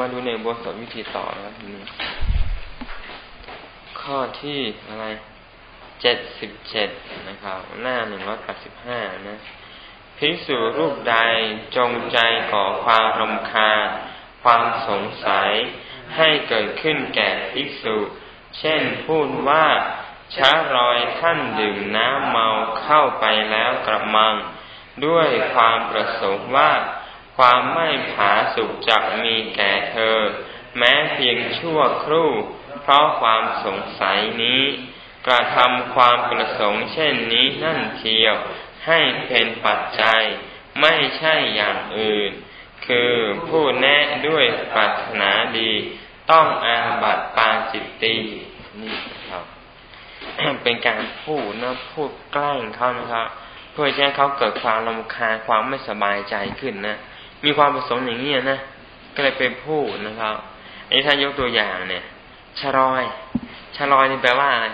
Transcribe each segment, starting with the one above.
มาดูในบทสวิธีต่อนะครับทีนี้ข้อที่อะไรเจ็ดสิบเจ็ดนะครับ หน้าหนึ่งร้อยแปดสิบห้านะภิกษุรูปใดจงใจก่อความรำคาญความสงสัย ให้เกิดขึ้นแก่ภิกษุ เช่นพูดว่าช้ารอยท่านดื่มน้ำเมาเข้าไปแล้วกระมัง ด้วยความประสงค์ว่า ความไม่ผาสุกจักมีแก่เธอ แม้เพียงชั่วครู่ เพราะความสงสัยนี้ กระทำความประสงค์เช่นนี้นั่นเทียว ให้เป็นปัจจัย ไม่ใช่อย่างอื่น คือผู้แนะด้วยปรารถนาดี ต้องอาบัติปาจิตตีนี่ครับเป็นการพูดนะพูดใกล้เขานะครับ เพื่อให้เขาเกิดความลำคาญความไม่สบายใจขึ้นนะ มีความประสงค์อย่างนี้นะก็เลยเป็นพูดนะครับอันนี้ท่านยกตัวอย่างเนี่ยชรอยชรอยนี่แปลว่าอะไร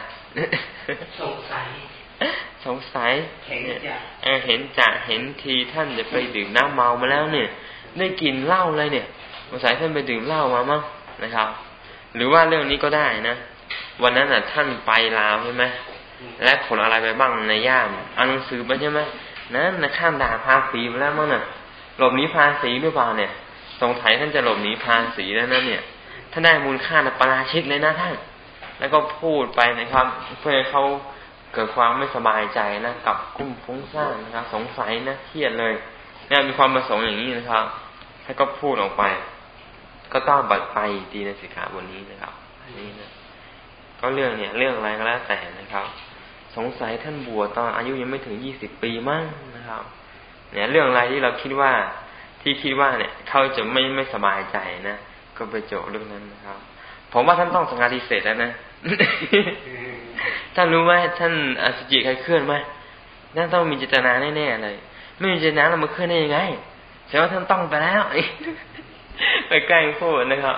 สงสัยสงสัยเห็นจะเห็นจะเห็นทีท่านจะไปดื่มน้ำเมามาแล้วเนี่ย ได้กินเหล้าเลยเนี่ยสงสัยท่านไปดื่มเหล้ามามั้งนะครับ หรือว่าเรื่องนี้ก็ได้นะวันนั้นน่ะ ท่านไปลาวใช่ไหมและขนอะไรไปบ้างในย่ามอ่านหนังสือไปใช่ไหมนั้นนะข้ามด่าภาษีไปแล้วมั้งน่ะ หลบหนีภาษีหรือเปล่าเนี่ย สงสัยท่านจะหลบหนีภาษีแล้วนั่นเนี่ยท่านได้มูลค่าในปราชิกเลยนะท่าน แล้วก็พูดไปนะครับ เพื่อเขาเกิดความไม่สบายใจนะกับกุ้มฟุ้งซ่านนะครับ สงสัยนะเครียดเลยเนี่ยมีความประสงค์อย่างนี้นะครับให้ก็พูดออกไป ก็ต้องบัดไปดีในสิกขาบนนี้นะครับอันนี้นะก็เรื่องเนี่ย เรื่องอะไรก็แล้วแต่นะครับ สงสัยท่านบวชตอนอายุยังไม่ถึงยี่สิบปีมั้งนะครับ เนี่ยเรื่องอะไรที่เราคิดว่าที่คิดว่าเนี่ยเขาจะไม่ไม่สบายใจนะก็ไปโจเรื่องนั้นนะครับ ผมว่าท่านต้องสังฆาทิเศษแล้วนะท่านรู้ไหมท่านอสุจิใครเคลื่อนไหมนั่นต้องมีเจตนาแน่ๆเลย ไม่มีเจตนาเรามาเคลื่อนได้ยังไงแสดงว่าท่านต้องไปแล้วไปแกล้งพูดนะครับ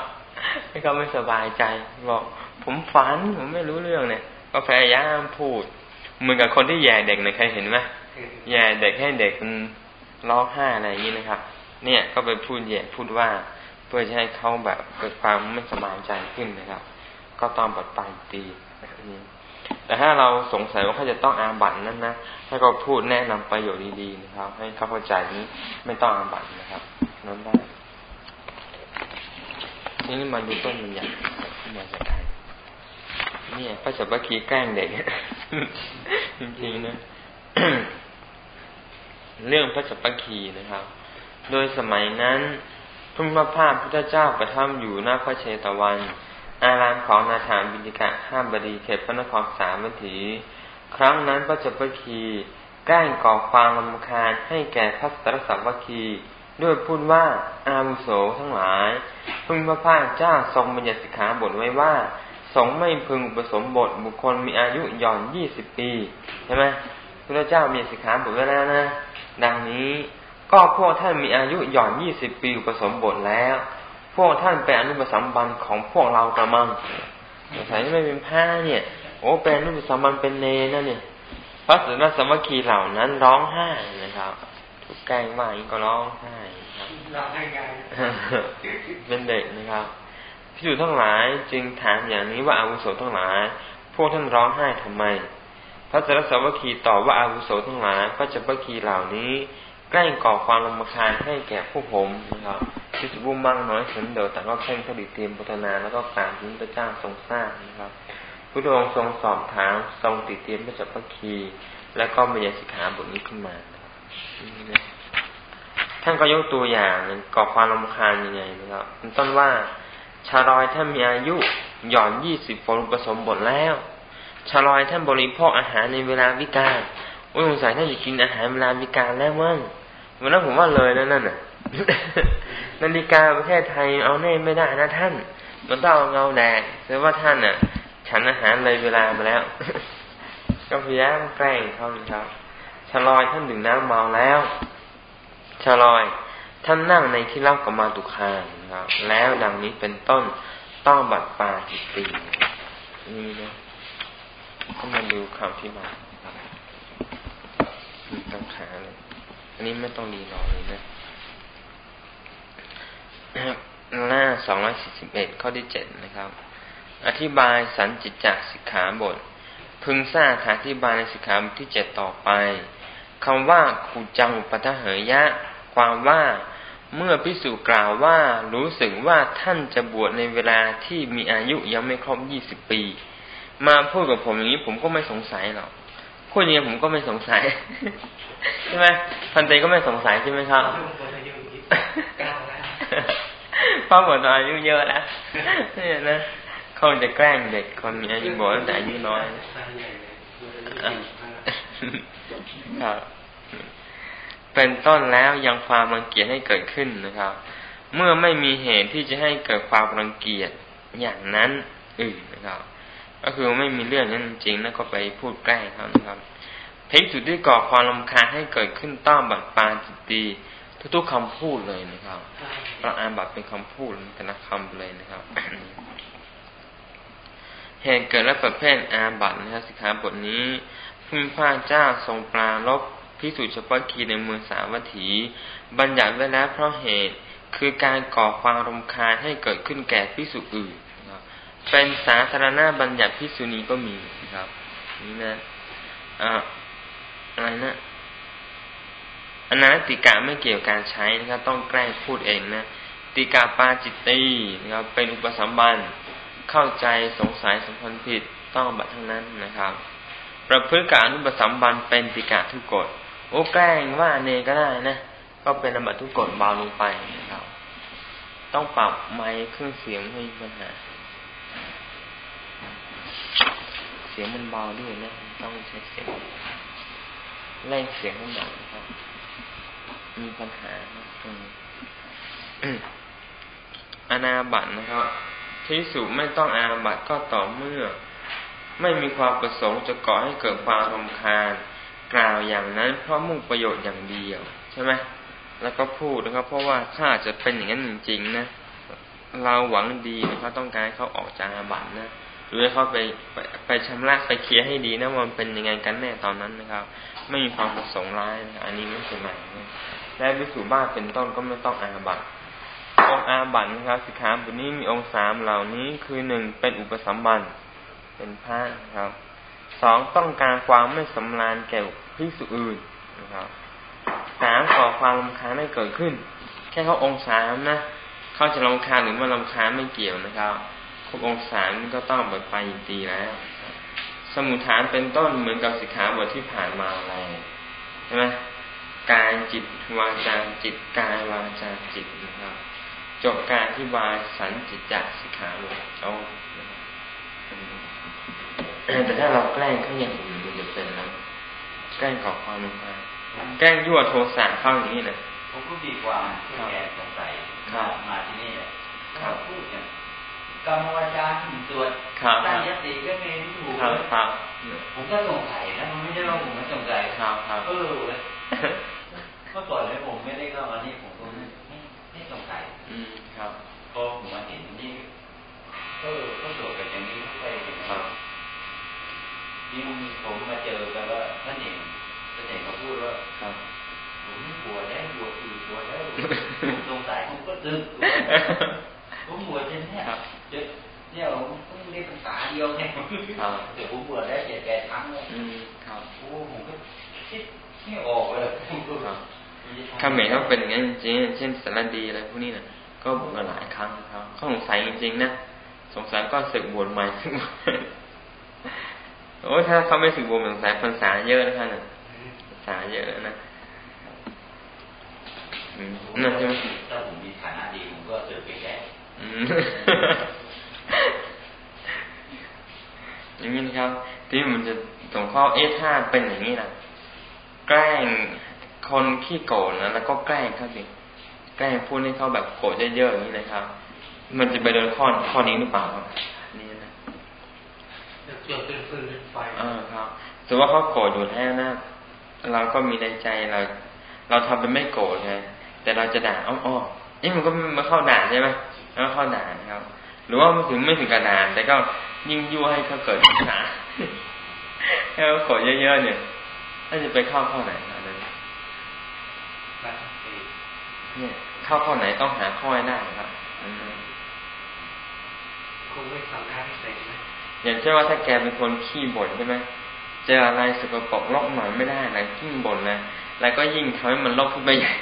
ให้เขาไม่สบายใจ บอกผมฝันผมไม่รู้เรื่องเนี่ย ก็พยายามพูดเหมือนกับคนที่แย่เด็กเนี่ยใครเห็นไหมแย่เด็กให้เด็กมัน ร้องไห้อะไรอย่างนี้นะครับ เนี่ยก็ไปพูดแย่พูดว่าเพื่อจะให้เขาแบบเกิดความไม่สบายใจขึ้นนะครับ ก็ต้องบัดไปตีนี้แต่ถ้าเราสงสัยว่าเขาจะต้องอาบัตนั้นนะให้เขาพูดแนะนำประโยชน์ดีๆนะครับ ให้เขาเข้าใจนี้ไม่ต้องอาบัตนะครับนั้นได้นี่มาดูต้นมันอย่างมาจากใครเนี่ยพระสัพพคีแกล้งเด็กจริงๆนะ เรื่องพระสัพพคีนะครับ โดยสมัยนั้นพุทธภาพพุทธเจ้าประทับอยู่หน้าพระเชตวัน อารามของนาถานบิณิกะห้ามบดีเขตพระนครสามวัตถี ครั้งนั้นพระสัพพคีแกล้งก่อความลำคาญให้แก่พระสรสัพพคีด้วยพูดว่าอาวุโสทั้งหลายพุทธภาพเจ้าทรงบัญญัติสิกขาบทไว้ว่า สงไม่พึงผสมบทบุคคลมีอายุย่อนยี่สิบปี ใช่ไหมพระเจ้ามีสิกขาบทไว้แล้วนะ ดังนี้ก็พวกท่านมีอายุหย่อนยี่สิบปีผสมบทแล้ว พวกท่านเป็นอนุปสัมบันของพวกเรากระมังสงสัยไม่เป็นผ้าเนี่ย โอ้เป็นอนุปสัมบันเป็นเนนะเนี่ยพระสุนทรสมคีเหล่านั้นร้องไห้นะครับถูกแกล้งว่าอีกก็ร้องไห้ครับร้องไห้เป็นเด็กนะครับพิสูจทั้งหลายจึงถามอย่างนี้ว่าอาวุโสทั้งหลาย พวกท่านร้องไห้ทำไม พระสรสวคีตอบว่าอาวุโสทั้งหลายพระจัปคีเหล่านี้ใกล้ก่อความลำคาญให้แก่ผู้ผมนะครับพิสุบุมังน้อยสนเดแต่ก็แข่งคดีเตรียมพัฒนาแล้วก็การที่พระเจ้าทรงสร้างนะครับพระองค์ทรงสอบถามทรงติดเตรียมพระจัปคี แล้วก็มีสิกขาบทนี้ขึ้นมาท่านก็ยกตัวอย่างก่อความลำคาญยังไงนะครับเป็นต้นว่าชาลอยท่ามีอายุหย่อนยี่สิบฝนผสมบทแล้ว ชลอยท่านบริโภคอาหารในเวลาวิกาลโอ้ยสงสัยท่านจะกินอาหารเวลาวิกาลแล้วมั้งวันนั้นผมว่าเลยแล้วนั่นน่ะนาฬิกาประเทศไทยเอาแน่ไม่ได้นะท่าน มันต้องเอาเงาแดงแสดงว่าท่านน่ะ ฉันอาหารเลยเวลามาแล้ว ก็พยายามแกล้งเขาครับชลอยท่านดื่มน้ำเมาแล้วชลอย ท่านนั่งในที่เล่ากับมาตุคานครับ แล้วดังนี้เป็นต้นต้องบัดปาจิตตีนี่นะ ก็มาดูคำที่มามีตังขาเลยอันนี้ไม่ต้องดีรอเลยนะหน้าสองร้อยสี่สิบเอ็ดข้อที่เจ็ดนะครับ อธิบายสันจิตจักสิกขาบท พึงทราบอธิบายในสิกขาบทที่เจ็ดต่อไปคำว่าขุจังอุปทเหยะ ความว่าเมื่อพิสูจกล่าวว่ารู้สึกว่าท่านจะบวชในเวลาที่มีอายุยังไม่ครบยี่สิบปี มาพูดกับผมอย่างนี้ผมก็ไม่สงสัยหรอกพูดอย่างนี้ผมก็ไม่สงสัยใช่ไหมพันเตก็ไม่สงสัยใช่ไหมครับเพราะหมดอายุเยอะแล้วเนี่ยนะเขาจะแกล้งเด็กคนมีอายุบอกตั้งแต่อายุน้อยครับเป็นต้นแล้วยังความรังเกียจให้เกิดขึ้นนะครับ เมื่อไม่มีเหตุที่จะให้เกิดความรังเกียจอย่างนั้นอื่นนะครับ ก็คือไม่มีเรื่องนั้นจริงแล้วก็ไปพูดใกล้เขานะครับเพิสุดที่ก่อความลำคาญให้เกิดขึ้นต้อมบัตรปาจิตตีทุกๆคำพูดเลยนะครับเราอ่านบัตรเป็นคำพูดแต่ละคำเลยนะครับเหตุเกิดและประเภทอาบัตนะครับสิกขาบทนี้พระพาเจ้าทรงปราลบพิสูจน์เฉพาะคีในเมืองสาวัตถี บัญญัติไว้แล้วเพราะเหตุคือการก่อความรำคาญให้เกิดขึ้นแก่พิสุอื่น เป็นสาธารณะบัญญัติพิสุนีก็มีนะครับ นี่นะอ่าอะไรนะอนาติกาไม่เกี่ยวกับการใช้นะครับต้องแกล้งพูดเองนะติกาปาจิตตีนะครับเป็นอุปสัมบันเข้าใจสงสัยสมพันธ์ผิดต้องบัตรทั้งนั้นนะครับ ประพฤติการอุปสัมบันเป็นติกาทุกกฎโอ้แกล้งว่าเนก็ได้นะก็เป็นอบัตทุกกฎเบาลงไปนะครับ ต้องปรับไมค์เครื่องเสียงให้ปัญหา เสียงมันเบาด้วยนะ ต้องใช้เสียงแรงเสียงให้หน่อยนะครับ มีปัญหาอนาบัตนะครับที่สุไม่ต้องอาบัตก็ต่อเมื่อ ไม่มีความประสงค์จะก่อให้เกิดความรำคาญกล่าวอย่างนั้นเพราะมุ่งประโยชน์อย่างเดียว ใช่ไหมแล้วก็พูดนะครับ เพราะว่าถ้าจะเป็นอย่างนั้นจริงๆนะ เราหวังดีนะครับต้องการให้เขาออกจากอาบัตนะ หรือเขาไปไปไปชำระไปเคลียร์ให้ดีนะว่ามันเป็นยังไงกันแน่ตอนนั้นนะครับ ไม่มีความประสงค์ร้ายนะอันนี้ไม่เป็นไรนะและวิสุบ้าเป็นต้นก็ไม่ต้องอาบัตองอาบัตนะครับสิกขาบทนี้มีองค์สามเหล่านี้คือหนึ่งเป็นอุปสัมบันเป็นพระครับสองต้องการความไม่สำราญแก่พิสุอื่นนะครับสามก่อความลำคาญให้เกิดขึ้น แค่เขาองค์สามนะเขาจะลำคาญหรือไม่ลำคาญไม่เกี่ยวนะครับ ครบองค์สามนี่ก็ต้องเปิดไปตีแล้ว สมุทฐานเป็นต้นเหมือนกับสิกขาบทที่ผ่านมาอะไรใช่ไหมกายจิตวาจาจิตกายวาจาจิตนะครับ จบการที่วายสันจิตจักสิกขาบทเอาแต่ถ้าเราแกล้งเขาอย่างอื่นมันจะเป็นนะแกล้งก่อความรุนแรงแกล้งยั่วโทสะเข้าอย่างนี้นะผมก็ดีกว่าที่แกสงสัยมาที่นี่เนี่ยเขาพูดเนี่ย กรรมวาจาที่ตรวจตั้งยติก็ไม่ถูกเลยผมก็สงสัยนะมันไม่ใช่ว่าผมไม่สงสัยเออเมื่อก่อนเนี่ยผมไม่ได้เข้ามานี่ผมก็ไม่ไม่สงสัยอืมครับพอผมมาเห็นนี่เออก็ตรวจกันอย่างนี้ไปครับยิ่งผมมาเจอกันว่าท่านเองท่านเองเขาพูดว่าครับผมบวชแล้วบวชอีกบวชแล้วสงสัยผมก็ตึกผมบวชเช่นนี้เเนี่ยผมเพิ่ง ได้ภาษาเดียวไงแต่ผมบวชได้เจ็ดแปดครั้งเลยครับโอ้ผมก็คิดไม่ออกเลยข้าเมรเขาเป็นอย่างนี้จริงเช่นสารดีอะไรพวกนี้นะก็บวชมาหลายครั้งครับเขาสงสัยจริงๆนะสงสัยก็สึกบวชใหม่ขึ้นมาโอ้ถ้าเขาไม่สึกบวชสงสัยพรรษาเยอะนะครับพรรษาเยอะนะนั่นใช่ไหมถ้าผมมีฐานะดีผมก็เจอไปแค่ อย่างนี้นะครับที่มันจะตรงข้อเอถ้าเป็นอย่างนี้นะแกล้งคนขี้โกรธนะแล้วก็แกล้งเขาสิแกล้งพูดให้เขาแบบโกรธเยอะๆอย่างนี้นะครับ มันจะไปโดนข้อข้อนี้หรือเปล่าครับนี่นะจุดเป็นฟืนเป็นไฟอ่าครับถือว่าเขาโกรธอยู่แล้วนะเราก็มีในใจเรา เราทำเป็นไม่โกรธไงแต่เราจะด่าอ้อๆนี่มันก็มาเข้าด่าใช่ไหมแล้วเข้าด่าครับ หรือว่าไม่ถึงไม่ถึงกระดาษแต่ก็ ยิ่งยั่วให้เขาเกิดปัญหาให้เขาโกรธเยอะๆเนี่ยถ้าจะไปเข้าข้อไหนอันนั้นเนี่ยเข้าข้อไหนต้องหาข้อให้ได้ครับคงไม่ทำได้เต็มนะอย่างเช่นว่าถ้าแกเป็นคนขี้บ่นใช่ไหมเจออะไรสกปรกลกหน่อยไม่ได้นะขี้บ่นนะแล้วก็ยิ่งทำให้มันลกขึ้นไปใหญ่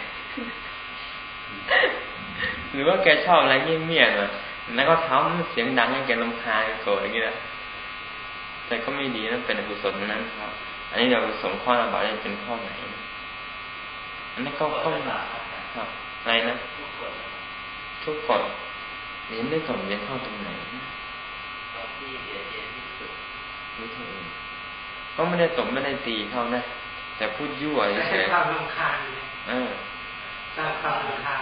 หรือว่าแกชอบอะไรเงียบๆนะ แล้วก็ทำเสียงดังให้แกลำคาญโกรธอย่างนี้นะแต่ก็ไม่ดีนะเป็นอกุศลนั้นครับ อันนี้เราสมข้อระบาดเป็นข้อไหน อันนี้ก็ก็ครับอะไรนะ ทุกกฎเรียนได้ก่อนเรียนเข้าตรงไหนที่เดียดเย็นที่สุดไม่ใช่เองก็ไม่ได้ตบไม่ได้ตีเขานะ แต่พูดยั่วเฉยๆความรำคาญเออสร้างความรำคาญ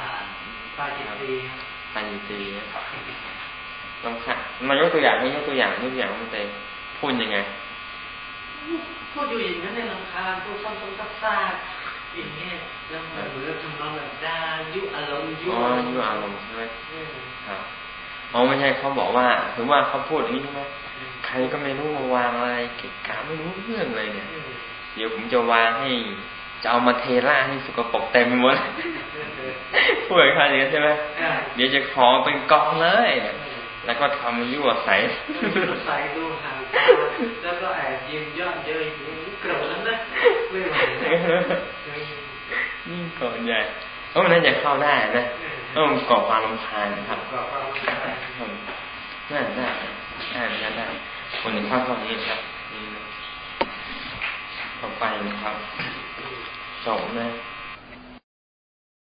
ปาจิตี ปาจิตีรำคาญมายกตัวอย่างให้ยกตัวอย่างยกตัวอย่างมันเตพูดยังไง พูดอยู่อย่างนั้นเนี่ยรำคาญพูดซ้ำๆซักๆอย่างเงี้ยแล้วเหมือนทำนองแบบด่ายุอารมณ์ยุอ๋อยุอารมณ์ใช่ไหมครับอ๋อไม่ใช่เขาบอกว่าถึงว่าเขาพูดอย่างนี้ใช่ไหมใครก็ไม่รู้มาวางอะไรเก็บกาไม่รู้เรื่องเลยเนี่ย เดี๋ยวผมจะวางให้ จะเอามาเทล่าให้สกปรกเต็มไปหมดพูดอย่างนี้ใช่ไหมเดี๋ยวจะขอเป็นกองเลย แล้วก็ทำยั่วใสใสดูหางตาแล้วก็แอบยิ้มยอดเย้ยโกรธแล้วนะไม่ไหวนี่ก่อนใหญ่เพราะมันน่าจะเข้าได้นะต้องก่อความรำคาญครับน่าได้ได้ได้ได้คนหนึ่งข้าเข้านี้ครับต่อไปนะครับ สองนะ